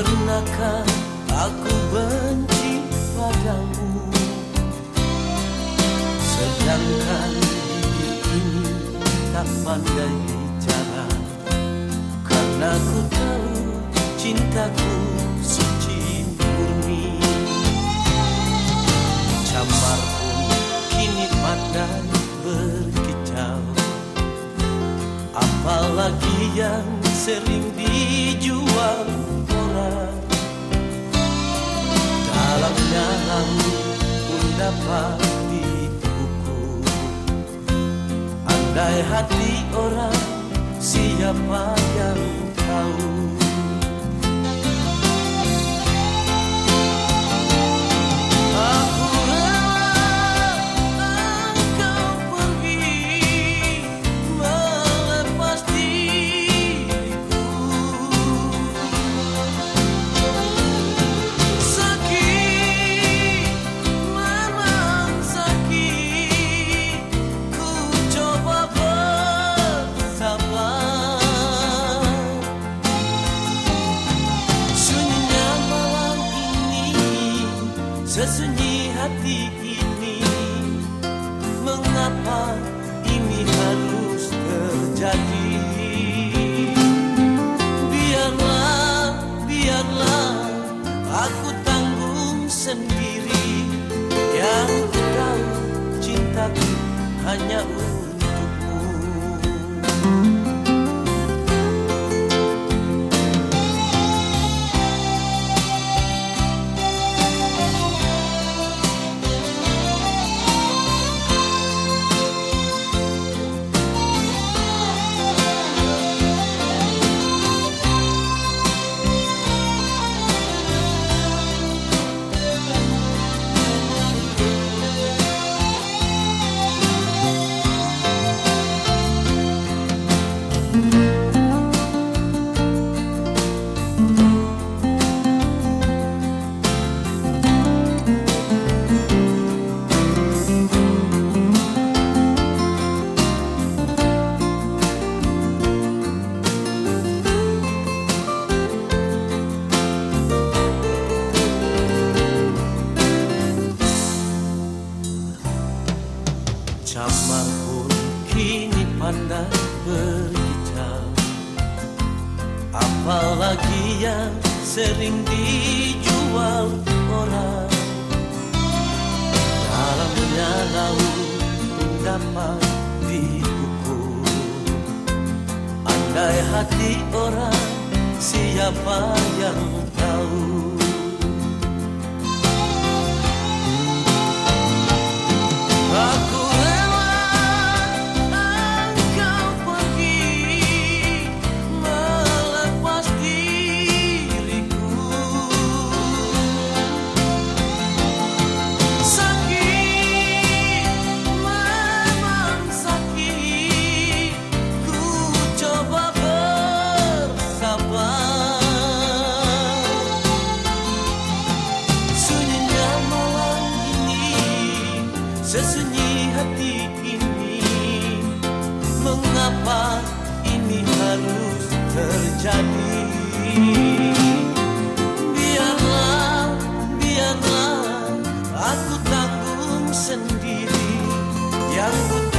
Pernahkah aku benci padamu? Sedangkan diri ini tak pandai bicara. Karena ku tahu cintaku suci murni. Camar pun kini pandai berkicau. Apalagi yang sering dijual Dalamnya lalu pun dapat dipukul Andai hati orang siapa yang tahu Sesunyi hati ini Mengapa ini harus terjadi? Biarlah, biarlah Aku tanggung sendiri. Yang tahu cintaku hanya untukmu pandai berkicau Apalagi yang sering dijual orang. Dalamnya laut dapat diukur Andai hati orang siapa yang tahu Sesunyi hati ini Mengapa ini harus terjadi? Biarlah, biarlah Aku tanggung sendiri. Yang butuh